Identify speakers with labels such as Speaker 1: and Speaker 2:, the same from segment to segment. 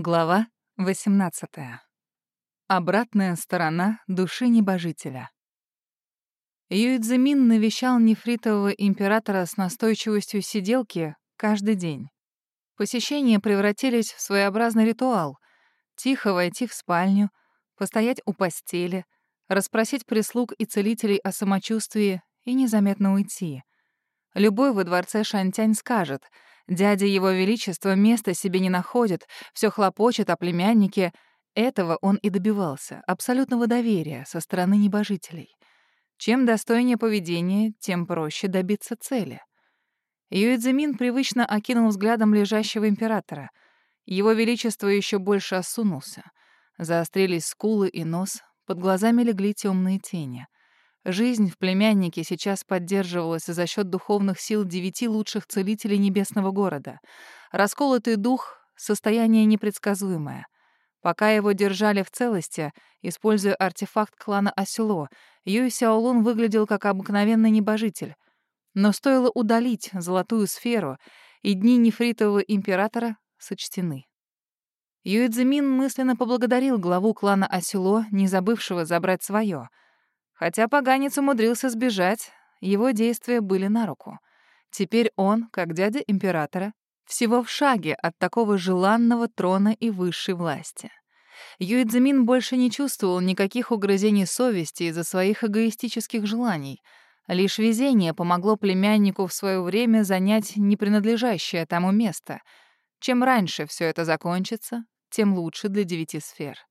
Speaker 1: Глава 18. Обратная сторона души небожителя. Юидзимин навещал нефритового императора с настойчивостью сиделки каждый день. Посещения превратились в своеобразный ритуал. Тихо войти в спальню, постоять у постели, расспросить прислуг и целителей о самочувствии и незаметно уйти. Любой во дворце Шантянь скажет — Дядя Его Величества места себе не находит, все хлопочет о племяннике. Этого он и добивался, абсолютного доверия со стороны небожителей. Чем достойнее поведение, тем проще добиться цели. Юэцзимин привычно окинул взглядом лежащего императора. Его Величество еще больше осунулся. Заострились скулы и нос, под глазами легли темные тени — Жизнь в племяннике сейчас поддерживалась за счет духовных сил девяти лучших целителей небесного города. Расколотый дух — состояние непредсказуемое. Пока его держали в целости, используя артефакт клана Осело, Юй Сяолун выглядел как обыкновенный небожитель. Но стоило удалить золотую сферу, и дни нефритового императора сочтены. Юэцзимин мысленно поблагодарил главу клана Осело, не забывшего забрать свое — Хотя поганец умудрился сбежать, его действия были на руку. Теперь он, как дядя императора, всего в шаге от такого желанного трона и высшей власти. Юидзимин больше не чувствовал никаких угрызений совести из-за своих эгоистических желаний. Лишь везение помогло племяннику в свое время занять непринадлежащее тому место. Чем раньше все это закончится, тем лучше для девяти сфер.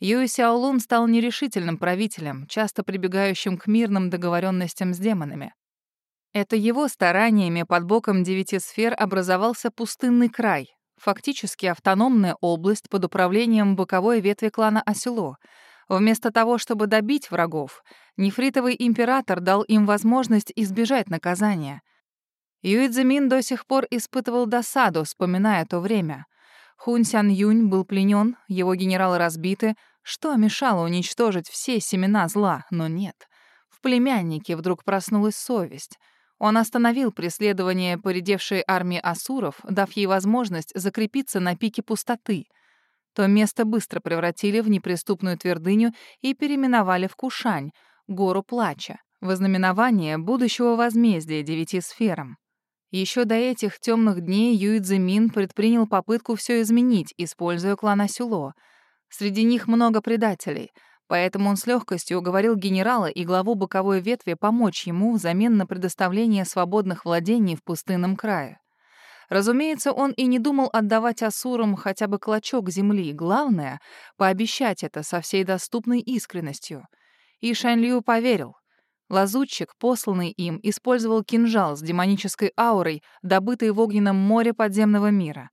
Speaker 1: Юй Сяолун стал нерешительным правителем, часто прибегающим к мирным договоренностям с демонами. Это его стараниями под боком девяти сфер образовался пустынный край, фактически автономная область под управлением боковой ветви клана Осело. Вместо того, чтобы добить врагов, нефритовый император дал им возможность избежать наказания. Юидзимин до сих пор испытывал досаду, вспоминая то время — Хун Сян Юнь был пленен, его генералы разбиты. Что мешало уничтожить все семена зла, но нет. В племяннике вдруг проснулась совесть. Он остановил преследование поредевшей армии асуров, дав ей возможность закрепиться на пике пустоты. То место быстро превратили в неприступную твердыню и переименовали в Кушань, гору плача, вознаменование будущего возмездия девяти сферам. Еще до этих темных дней Юидзе Мин предпринял попытку все изменить, используя клан Асюло. Среди них много предателей, поэтому он с легкостью уговорил генерала и главу боковой ветви помочь ему взамен на предоставление свободных владений в пустынном крае. Разумеется, он и не думал отдавать асурам хотя бы клочок земли. Главное — пообещать это со всей доступной искренностью. И Шанлю поверил. Лазутчик, посланный им, использовал кинжал с демонической аурой, добытый в огненном море подземного мира.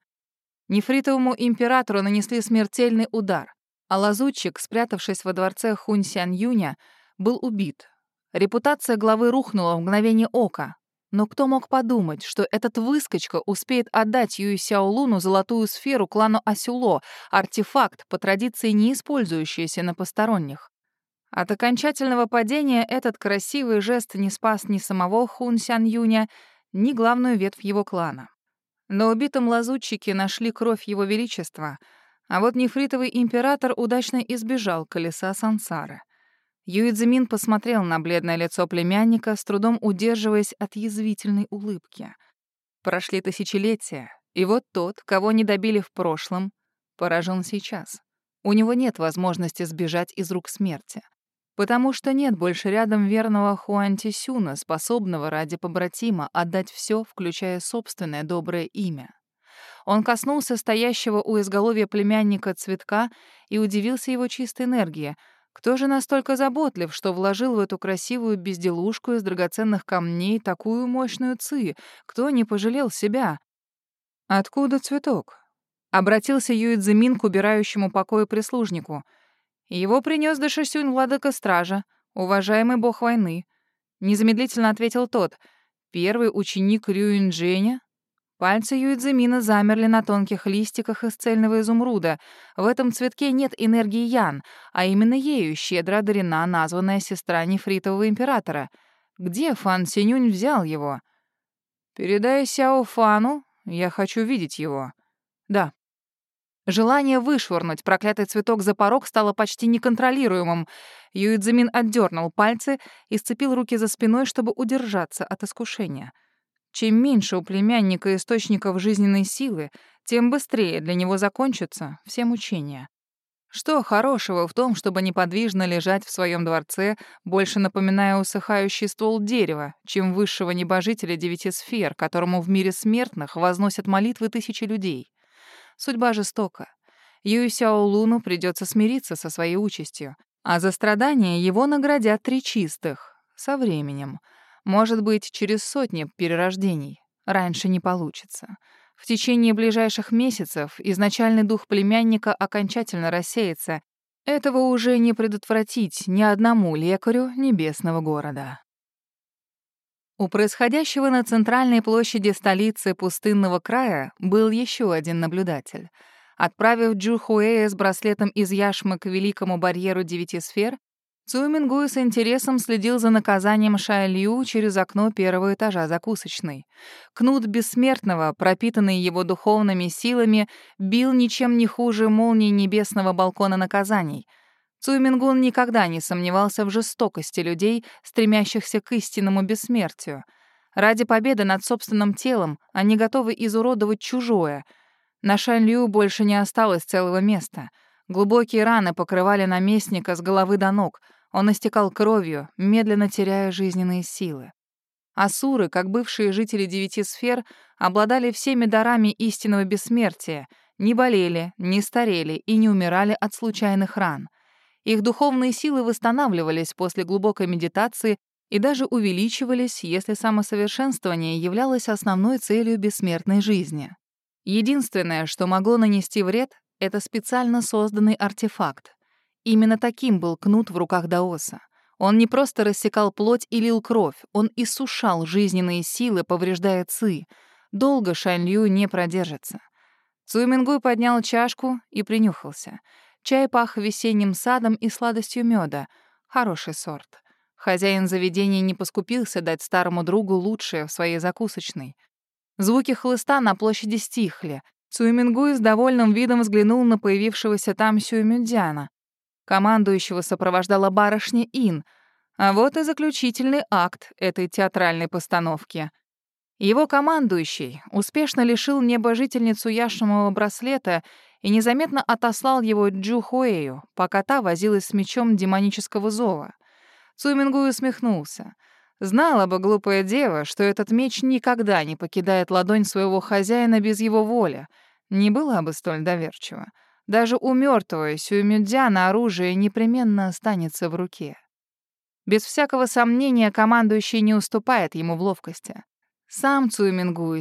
Speaker 1: Нефритовому императору нанесли смертельный удар, а лазутчик, спрятавшись во дворце Хунь Сян Юня, был убит. Репутация главы рухнула в мгновение ока. Но кто мог подумать, что этот выскочка успеет отдать Юй Сяолуну золотую сферу клану Асюло, артефакт, по традиции не использующийся на посторонних? От окончательного падения этот красивый жест не спас ни самого Хун Сян Юня, ни главную ветвь его клана. На убитом лазутчике нашли кровь его величества, а вот нефритовый император удачно избежал колеса сансары. Юидзимин посмотрел на бледное лицо племянника, с трудом удерживаясь от язвительной улыбки. Прошли тысячелетия, и вот тот, кого не добили в прошлом, поражен сейчас. У него нет возможности сбежать из рук смерти. Потому что нет больше рядом верного Хуантисюна, способного ради побратима отдать все, включая собственное доброе имя. Он коснулся стоящего у изголовья племянника цветка и удивился его чистой энергии. Кто же настолько заботлив, что вложил в эту красивую безделушку из драгоценных камней такую мощную ци? Кто не пожалел себя? «Откуда цветок?» Обратился Юидзимин к убирающему покою прислужнику — его принес Дашисюнь, владыка стража, уважаемый бог войны. Незамедлительно ответил тот. Первый ученик Рюиндженя. Пальцы Юидзимина замерли на тонких листиках из цельного изумруда. В этом цветке нет энергии Ян, а именно ею щедро одарена названная сестра нефритового императора. Где Фан Синюнь взял его? «Передай Сяо Фану, я хочу видеть его». «Да». Желание вышвырнуть проклятый цветок за порог стало почти неконтролируемым. Юидзимин отдернул пальцы и сцепил руки за спиной, чтобы удержаться от искушения. Чем меньше у племянника источников жизненной силы, тем быстрее для него закончатся все мучения. Что хорошего в том, чтобы неподвижно лежать в своем дворце, больше напоминая усыхающий ствол дерева, чем высшего небожителя девяти сфер, которому в мире смертных возносят молитвы тысячи людей? Судьба жестока. Юйсяо Луну придется смириться со своей участью, а за страдания его наградят три чистых. Со временем. Может быть, через сотни перерождений. Раньше не получится. В течение ближайших месяцев изначальный дух племянника окончательно рассеется. Этого уже не предотвратить ни одному лекарю небесного города. У происходящего на центральной площади столицы пустынного края был еще один наблюдатель. Отправив Джу Хуэя с браслетом из яшмы к великому барьеру девяти сфер, Цу Мингуй с интересом следил за наказанием Шай Лью через окно первого этажа закусочной. Кнут Бессмертного, пропитанный его духовными силами, бил ничем не хуже молнии небесного балкона наказаний — Цуймингун никогда не сомневался в жестокости людей, стремящихся к истинному бессмертию. Ради победы над собственным телом они готовы изуродовать чужое. На Шанлю больше не осталось целого места. Глубокие раны покрывали наместника с головы до ног. Он истекал кровью, медленно теряя жизненные силы. Асуры, как бывшие жители девяти сфер, обладали всеми дарами истинного бессмертия, не болели, не старели и не умирали от случайных ран. Их духовные силы восстанавливались после глубокой медитации и даже увеличивались, если самосовершенствование являлось основной целью бессмертной жизни. Единственное, что могло нанести вред, это специально созданный артефакт. Именно таким был кнут в руках Даоса. Он не просто рассекал плоть и лил кровь, он иссушал жизненные силы, повреждая ци. Долго Шанлю не продержится. Цуймингуй поднял чашку и принюхался — Чай пах весенним садом и сладостью меда. Хороший сорт. Хозяин заведения не поскупился дать старому другу лучшее в своей закусочной. Звуки хлыста на площади стихли. Цуймингуй с довольным видом взглянул на появившегося там Сюймюдзяна. Командующего сопровождала барышня Ин. А вот и заключительный акт этой театральной постановки — его командующий успешно лишил небожительницу яшмового браслета и незаметно отослал его Джу Хуэю, пока та возилась с мечом демонического зова. Цумингу усмехнулся. Знала бы глупая дева, что этот меч никогда не покидает ладонь своего хозяина без его воли. Не была бы столь доверчива. Даже у мертвого Сюэмюдзяна оружие непременно останется в руке. Без всякого сомнения командующий не уступает ему в ловкости. Сам Цуй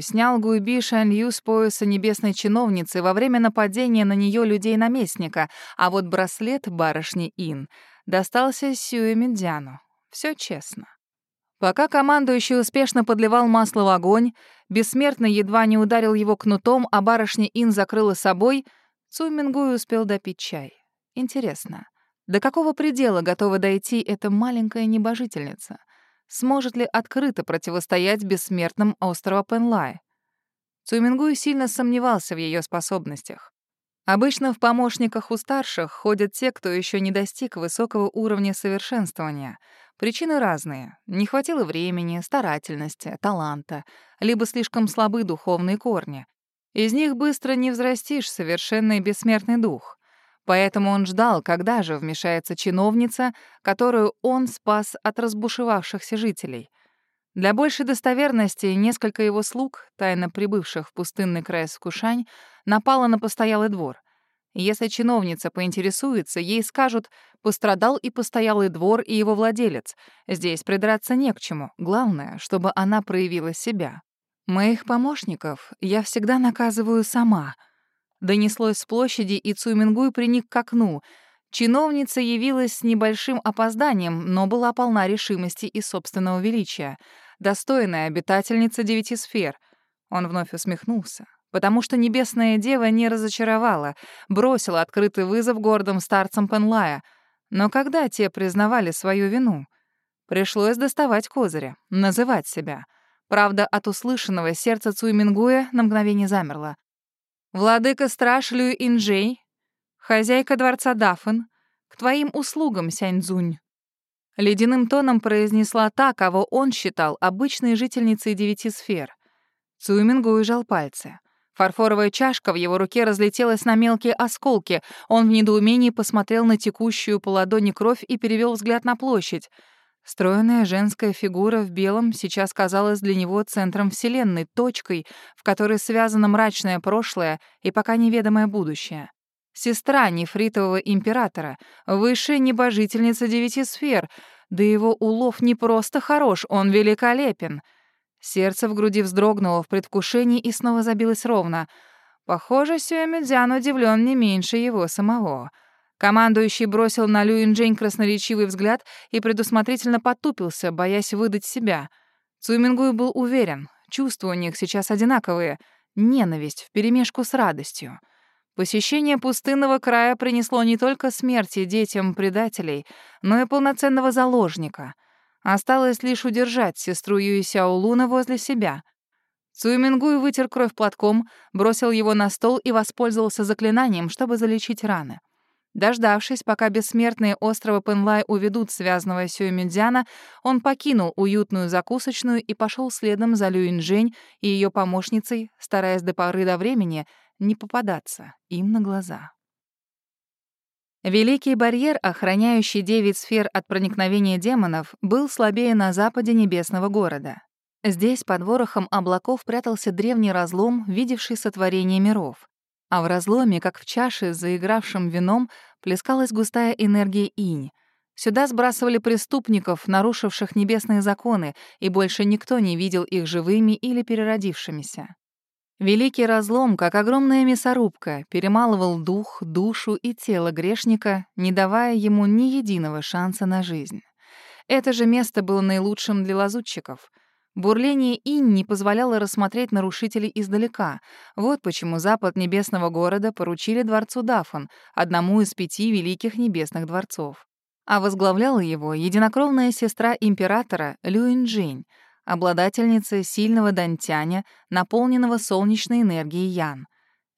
Speaker 1: снял Гуйби Шанью с пояса небесной чиновницы во время нападения на нее людей-наместника, а вот браслет барышни Ин достался Сюэ. Все честно. Пока командующий успешно подливал масло в огонь, бессмертный едва не ударил его кнутом, а барышня Ин закрыла собой, Цуй успел допить чай. Интересно, до какого предела готова дойти эта маленькая небожительница — сможет ли открыто противостоять бессмертным острова Пенлай. Цуймингуй сильно сомневался в ее способностях. Обычно в помощниках у старших ходят те, кто еще не достиг высокого уровня совершенствования. Причины разные. Не хватило времени, старательности, таланта, либо слишком слабы духовные корни. Из них быстро не взрастишь совершенный бессмертный дух. Поэтому он ждал, когда же вмешается чиновница, которую он спас от разбушевавшихся жителей. Для большей достоверности несколько его слуг, тайно прибывших в пустынный край Скушань, напало на постоялый двор. Если чиновница поинтересуется, ей скажут «пострадал и постоялый двор и его владелец». Здесь придраться не к чему. Главное, чтобы она проявила себя. Моих помощников я всегда наказываю сама — Донеслось с площади, и Цумингуй приник к окну. Чиновница явилась с небольшим опозданием, но была полна решимости и собственного величия. Достойная обитательница девяти сфер. Он вновь усмехнулся потому что Небесная Дева не разочаровала, бросила открытый вызов гордым старцам Пенлая. Но когда те признавали свою вину? Пришлось доставать козыря, называть себя. Правда, от услышанного сердце Цуймингуя на мгновение замерло. «Владыка страж Лю Инжей, хозяйка дворца Дафен, к твоим услугам, Сяньцзунь». Ледяным тоном произнесла та, кого он считал обычной жительницей девяти сфер. Цуймингу уезжал пальцы. Фарфоровая чашка в его руке разлетелась на мелкие осколки. Он в недоумении посмотрел на текущую по ладони кровь и перевел взгляд на площадь. Стройная женская фигура в белом сейчас казалась для него центром Вселенной, точкой, в которой связано мрачное прошлое и пока неведомое будущее. Сестра нефритового императора, высшая небожительница девяти сфер, да его улов не просто хорош, он великолепен — Сердце в груди вздрогнуло в предвкушении и снова забилось ровно. Похоже, Сюэмидзян удивлен не меньше его самого. Командующий бросил на Люинджень красноречивый взгляд и предусмотрительно потупился, боясь выдать себя. Цумингуй был уверен, чувства у них сейчас одинаковые — ненависть вперемешку с радостью. Посещение пустынного края принесло не только смерти детям предателей, но и полноценного заложника — Осталось лишь удержать сестру Юисяо Луна возле себя. Цуймингуй вытер кровь платком, бросил его на стол и воспользовался заклинанием, чтобы залечить раны. Дождавшись, пока бессмертные острова Пенлай уведут связанного Сюэмидзяна, он покинул уютную закусочную и пошел следом за Люинжень и ее помощницей, стараясь до поры до времени не попадаться им на глаза. Великий барьер, охраняющий девять сфер от проникновения демонов, был слабее на западе небесного города. Здесь под ворохом облаков прятался древний разлом, видевший сотворение миров. А в разломе, как в чаше с заигравшим вином, плескалась густая энергия инь. Сюда сбрасывали преступников, нарушивших небесные законы, и больше никто не видел их живыми или переродившимися. Великий разлом, как огромная мясорубка, перемалывал дух, душу и тело грешника, не давая ему ни единого шанса на жизнь. Это же место было наилучшим для лазутчиков. Бурление инь не позволяло рассмотреть нарушителей издалека. Вот почему запад небесного города поручили дворцу Дафон, одному из пяти великих небесных дворцов. А возглавляла его единокровная сестра императора Люинджень — обладательницы сильного дантяня, наполненного солнечной энергией Ян.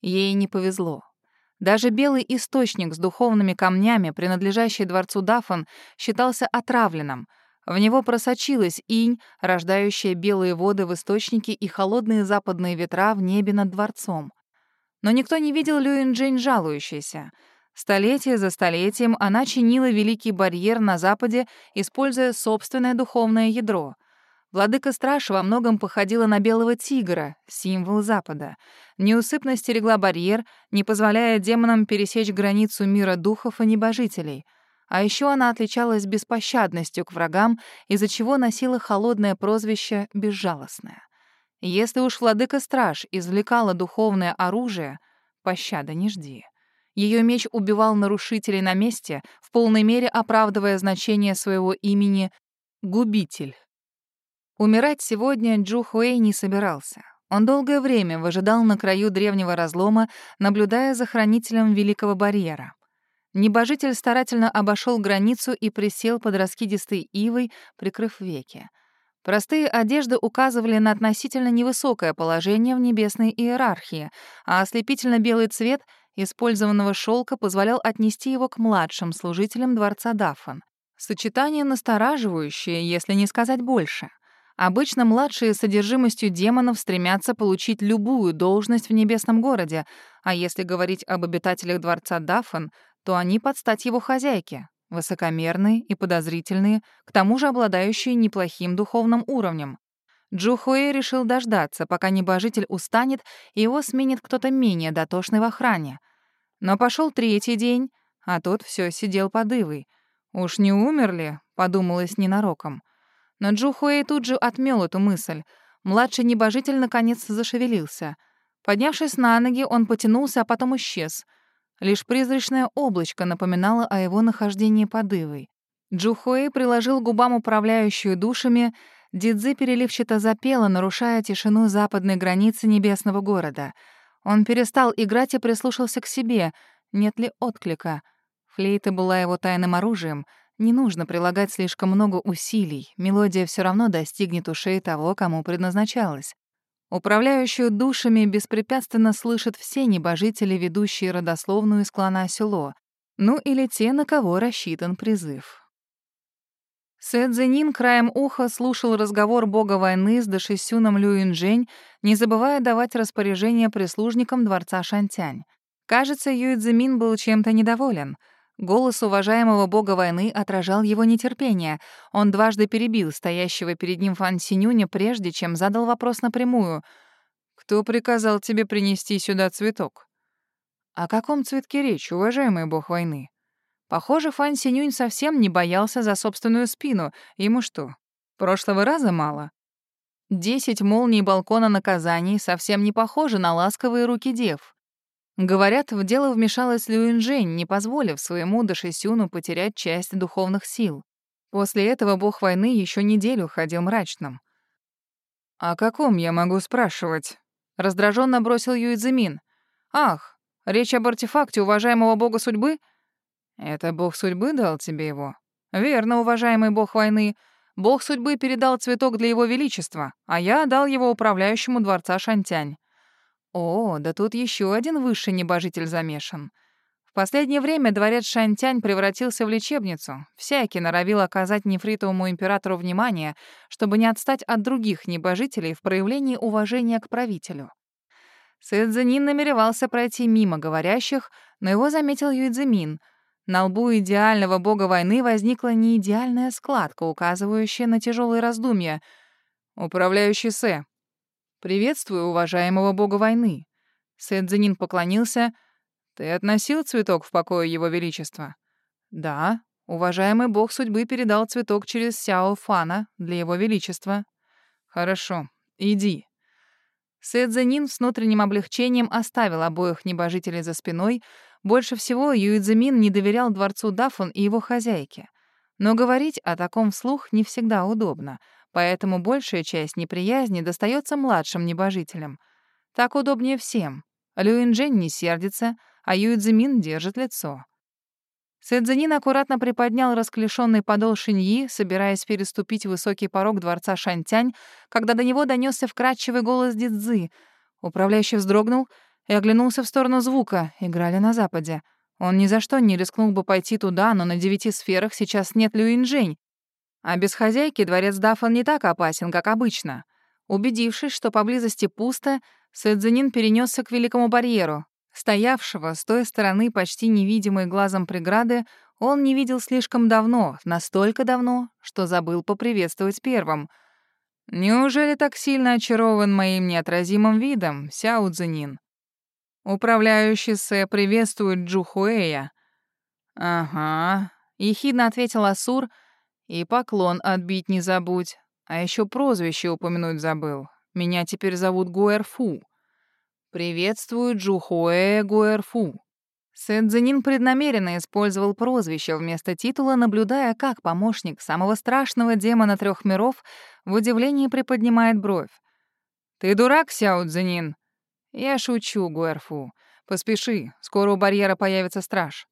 Speaker 1: Ей не повезло. Даже белый источник с духовными камнями, принадлежащий дворцу Дафан, считался отравленным. В него просочилась инь, рождающая белые воды в источнике и холодные западные ветра в небе над дворцом. Но никто не видел Люинджень жалующейся. Столетие за столетием она чинила великий барьер на западе, используя собственное духовное ядро — Владыка Страж во многом походила на белого тигра, символ Запада. Неусыпно стерегла барьер, не позволяя демонам пересечь границу мира духов и небожителей. А еще она отличалась беспощадностью к врагам, из-за чего носила холодное прозвище «безжалостная». Если уж владыка Страж извлекала духовное оружие, пощады не жди. Ее меч убивал нарушителей на месте, в полной мере оправдывая значение своего имени «губитель». Умирать сегодня Джу Хуэй не собирался. Он долгое время выжидал на краю древнего разлома, наблюдая за хранителем Великого барьера. Небожитель старательно обошел границу и присел под раскидистой ивой, прикрыв веки. Простые одежды указывали на относительно невысокое положение в небесной иерархии, а ослепительно белый цвет использованного шелка позволял отнести его к младшим служителям дворца Даффан. Сочетание настораживающее, если не сказать больше — Обычно младшие с содержимостью демонов стремятся получить любую должность в небесном городе, а если говорить об обитателях дворца Даффен, то они под стать его хозяйке, высокомерные и подозрительные, к тому же обладающие неплохим духовным уровнем. Джухуэй решил дождаться, пока небожитель устанет, и его сменит кто-то менее дотошный в охране. Но пошел третий день, а тот все сидел под ивой. «Уж не умерли?» — подумалось ненароком. Но Джу Хуэй тут же отмел эту мысль. Младший небожитель наконец зашевелился. Поднявшись на ноги, он потянулся, а потом исчез. Лишь призрачное облачко напоминало о его нахождении под Ивой. Джухуэй приложил губам управляющую душами, Дидзи переливчато запела, нарушая тишину западной границы небесного города. Он перестал играть и прислушался к себе, нет ли отклика. Флейта была его тайным оружием — не нужно прилагать слишком много усилий, мелодия все равно достигнет ушей того, кому предназначалась. Управляющую душами беспрепятственно слышат все небожители, ведущие родословную из клана Сюло, ну или те, на кого рассчитан призыв. Сэдзенин краем уха слушал разговор бога войны с Дашисюном Люинжэнь, не забывая давать распоряжения прислужникам дворца Шантянь. Кажется, Юйцзимин был чем-то недоволен. Голос уважаемого бога войны отражал его нетерпение. Он дважды перебил стоящего перед ним Фан Синюня, прежде чем задал вопрос напрямую. «Кто приказал тебе принести сюда цветок?» «О каком цветке речь, уважаемый бог войны?» Похоже, Фан Синюнь совсем не боялся за собственную спину. Ему что, прошлого раза мало? Десять молний балкона наказаний совсем не похожи на ласковые руки дев. Говорят, в дело вмешалась Люинжэнь, не позволив своему Дашисюну потерять часть духовных сил. После этого бог войны еще неделю ходил мрачным. «О каком я могу спрашивать?» — раздраженно бросил Юидзимин. «Ах, речь об артефакте уважаемого бога судьбы?» Это бог судьбы дал тебе его? Верно, уважаемый бог войны. Бог судьбы передал цветок для его величества, а я дал его управляющему дворца Шантянь. О, да тут еще один высший небожитель замешан. В последнее время дворец Шантянь превратился в лечебницу. Всякий норовил оказать нефритовому императору внимание, чтобы не отстать от других небожителей в проявлении уважения к правителю. Сэдзенин намеревался пройти мимо говорящих, но его заметил Юйцзимин — на лбу идеального бога войны возникла неидеальная складка, указывающая на тяжелые раздумья. «Управляющий Сэ, приветствую уважаемого бога войны». Сэ Цзинин поклонился. «Ты относил цветок в покое его величества?» «Да, уважаемый бог судьбы передал цветок через Сяо Фана для его величества». «Хорошо, иди». Сэ Цзинин с внутренним облегчением оставил обоих небожителей за спиной, больше всего Юидзимин не доверял дворцу Дафун и его хозяйке. Но говорить о таком вслух не всегда удобно, поэтому большая часть неприязни достается младшим небожителям. Так удобнее всем. Люинджень не сердится, а Юидзимин держит лицо. Сэдзинин аккуратно приподнял расклешенный подол шиньи, собираясь переступить высокий порог дворца Шантянь, когда до него донесся вкрадчивый голос Дидзы. Управляющий вздрогнул — и оглянулся в сторону звука. Играли на западе. Он ни за что не рискнул бы пойти туда, но на девяти сферах сейчас нет Люинжень. А без хозяйки дворец Дафан не так опасен, как обычно. Убедившись, что поблизости пусто, Сэдзенин перенесся к Великому барьеру. Стоявшего с той стороны почти невидимой глазом преграды он не видел слишком давно, настолько давно, что забыл поприветствовать первым. «Неужели так сильно очарован моим неотразимым видом, Сяо Цзинин?» «Управляющий Сэ приветствует Джухуэя». «Ага», — ехидно ответил Асур, «и поклон отбить не забудь. А еще прозвище упомянуть забыл. Меня теперь зовут Гуэрфу». «Приветствую Джухуэя Гуэрфу». Сэдзинин преднамеренно использовал прозвище вместо титула, наблюдая, как помощник самого страшного демона трех миров в удивлении приподнимает бровь. «Ты дурак, Сяо Цзинин?» «Я шучу, Гуэрфу. Поспеши, скоро у барьера появится страж».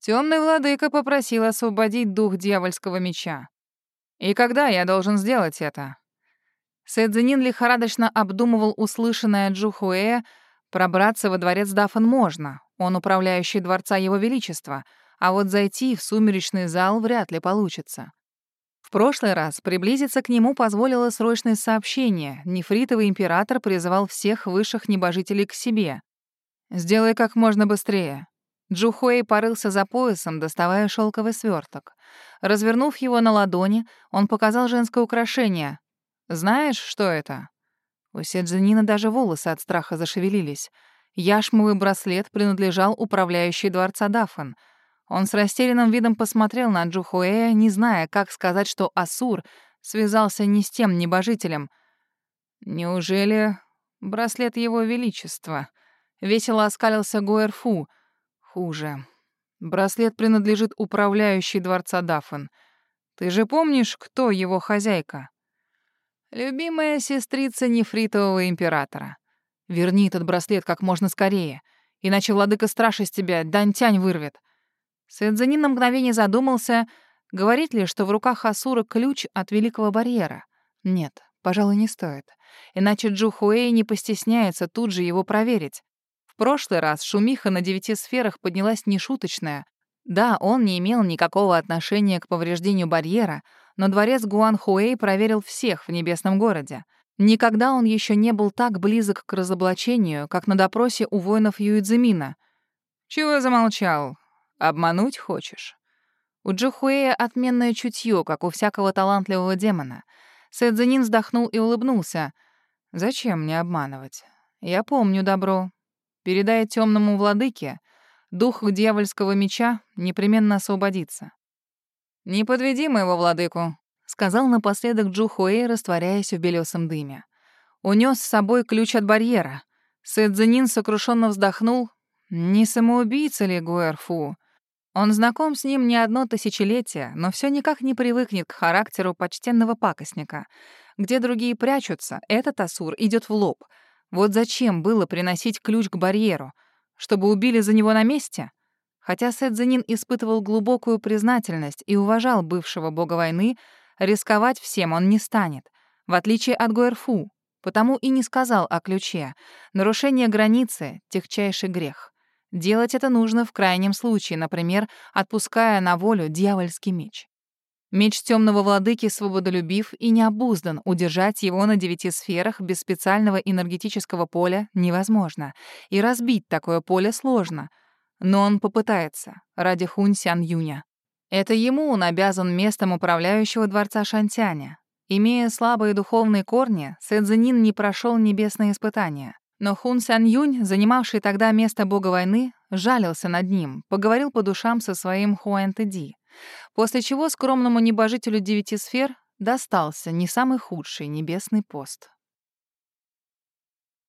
Speaker 1: Темный владыка попросил освободить дух дьявольского меча. «И когда я должен сделать это?» Сэдзинин лихорадочно обдумывал услышанное Джухуэ. Пробраться во дворец Дафан можно, он управляющий дворца Его Величества, а вот зайти в сумеречный зал вряд ли получится. В прошлый раз приблизиться к нему позволило срочное сообщение. Нефритовый император призывал всех высших небожителей к себе. «Сделай как можно быстрее». Джухуэй порылся за поясом, доставая шелковый сверток. Развернув его на ладони, он показал женское украшение. «Знаешь, что это?» У Седжинина даже волосы от страха зашевелились. Яшмовый браслет принадлежал управляющей дворца Дафан — он с растерянным видом посмотрел на Джухуэя, не зная, как сказать, что Асур связался не с тем небожителем. «Неужели браслет его величества?» Весело оскалился Гуэрфу. «Хуже. Браслет принадлежит управляющей дворца Даффен. Ты же помнишь, кто его хозяйка?» «Любимая сестрица нефритового императора. Верни этот браслет как можно скорее, иначе владыка страж из тебя Дантянь вырвет. Сэдзанин на мгновение задумался, говорит ли, что в руках Асура ключ от Великого Барьера. Нет, пожалуй, не стоит. иначе Джу Хуэй не постесняется тут же его проверить. Прошлый раз шумиха на девяти сферах поднялась нешуточная. Да, он не имел никакого отношения к повреждению барьера, но дворец Гуан Хуэй проверил всех в небесном городе. Никогда он еще не был так близок к разоблачению, как на допросе у воинов Юидзимина. «Чего замолчал? Обмануть хочешь?» У Джухуэя отменное чутье, как у всякого талантливого демона. Сэдзенин вздохнул и улыбнулся. «Зачем мне обманывать? Я помню добро. Передай темному владыке, дух дьявольского меча непременно освободится». «Не подведи моего владыку», — сказал напоследок Джухуэй, растворяясь в белесом дыме. Унес с собой ключ от барьера. Сэдзенин сокрушенно вздохнул. «Не самоубийца ли Гуэрфу?» Он знаком с ним не одно тысячелетие, но все никак не привыкнет к характеру почтенного пакостника. Где другие прячутся, этот Асур идет в лоб. Вот зачем было приносить ключ к барьеру? Чтобы убили за него на месте? Хотя Сэдзенин испытывал глубокую признательность и уважал бывшего бога войны, рисковать всем он не станет, в отличие от Гуэрфу, потому и не сказал о ключе. Нарушение границы — техчайший грех. Делать это нужно в крайнем случае, например, отпуская на волю дьявольский меч. Меч темного владыки свободолюбив и необуздан, удержать его на девяти сферах без специального энергетического поля невозможно, и разбить такое поле сложно. Но он попытается, ради Хунь Сян Юня. Это ему он обязан местом управляющего дворца Шантяня. Имея слабые духовные корни, Сэдзенин не прошел небесные испытания. Но Хун Сан Юнь, занимавший тогда место бога войны, жалился над ним, поговорил по душам со своим Хуэн Тэди, после чего скромному небожителю девяти сфер достался не самый худший небесный пост.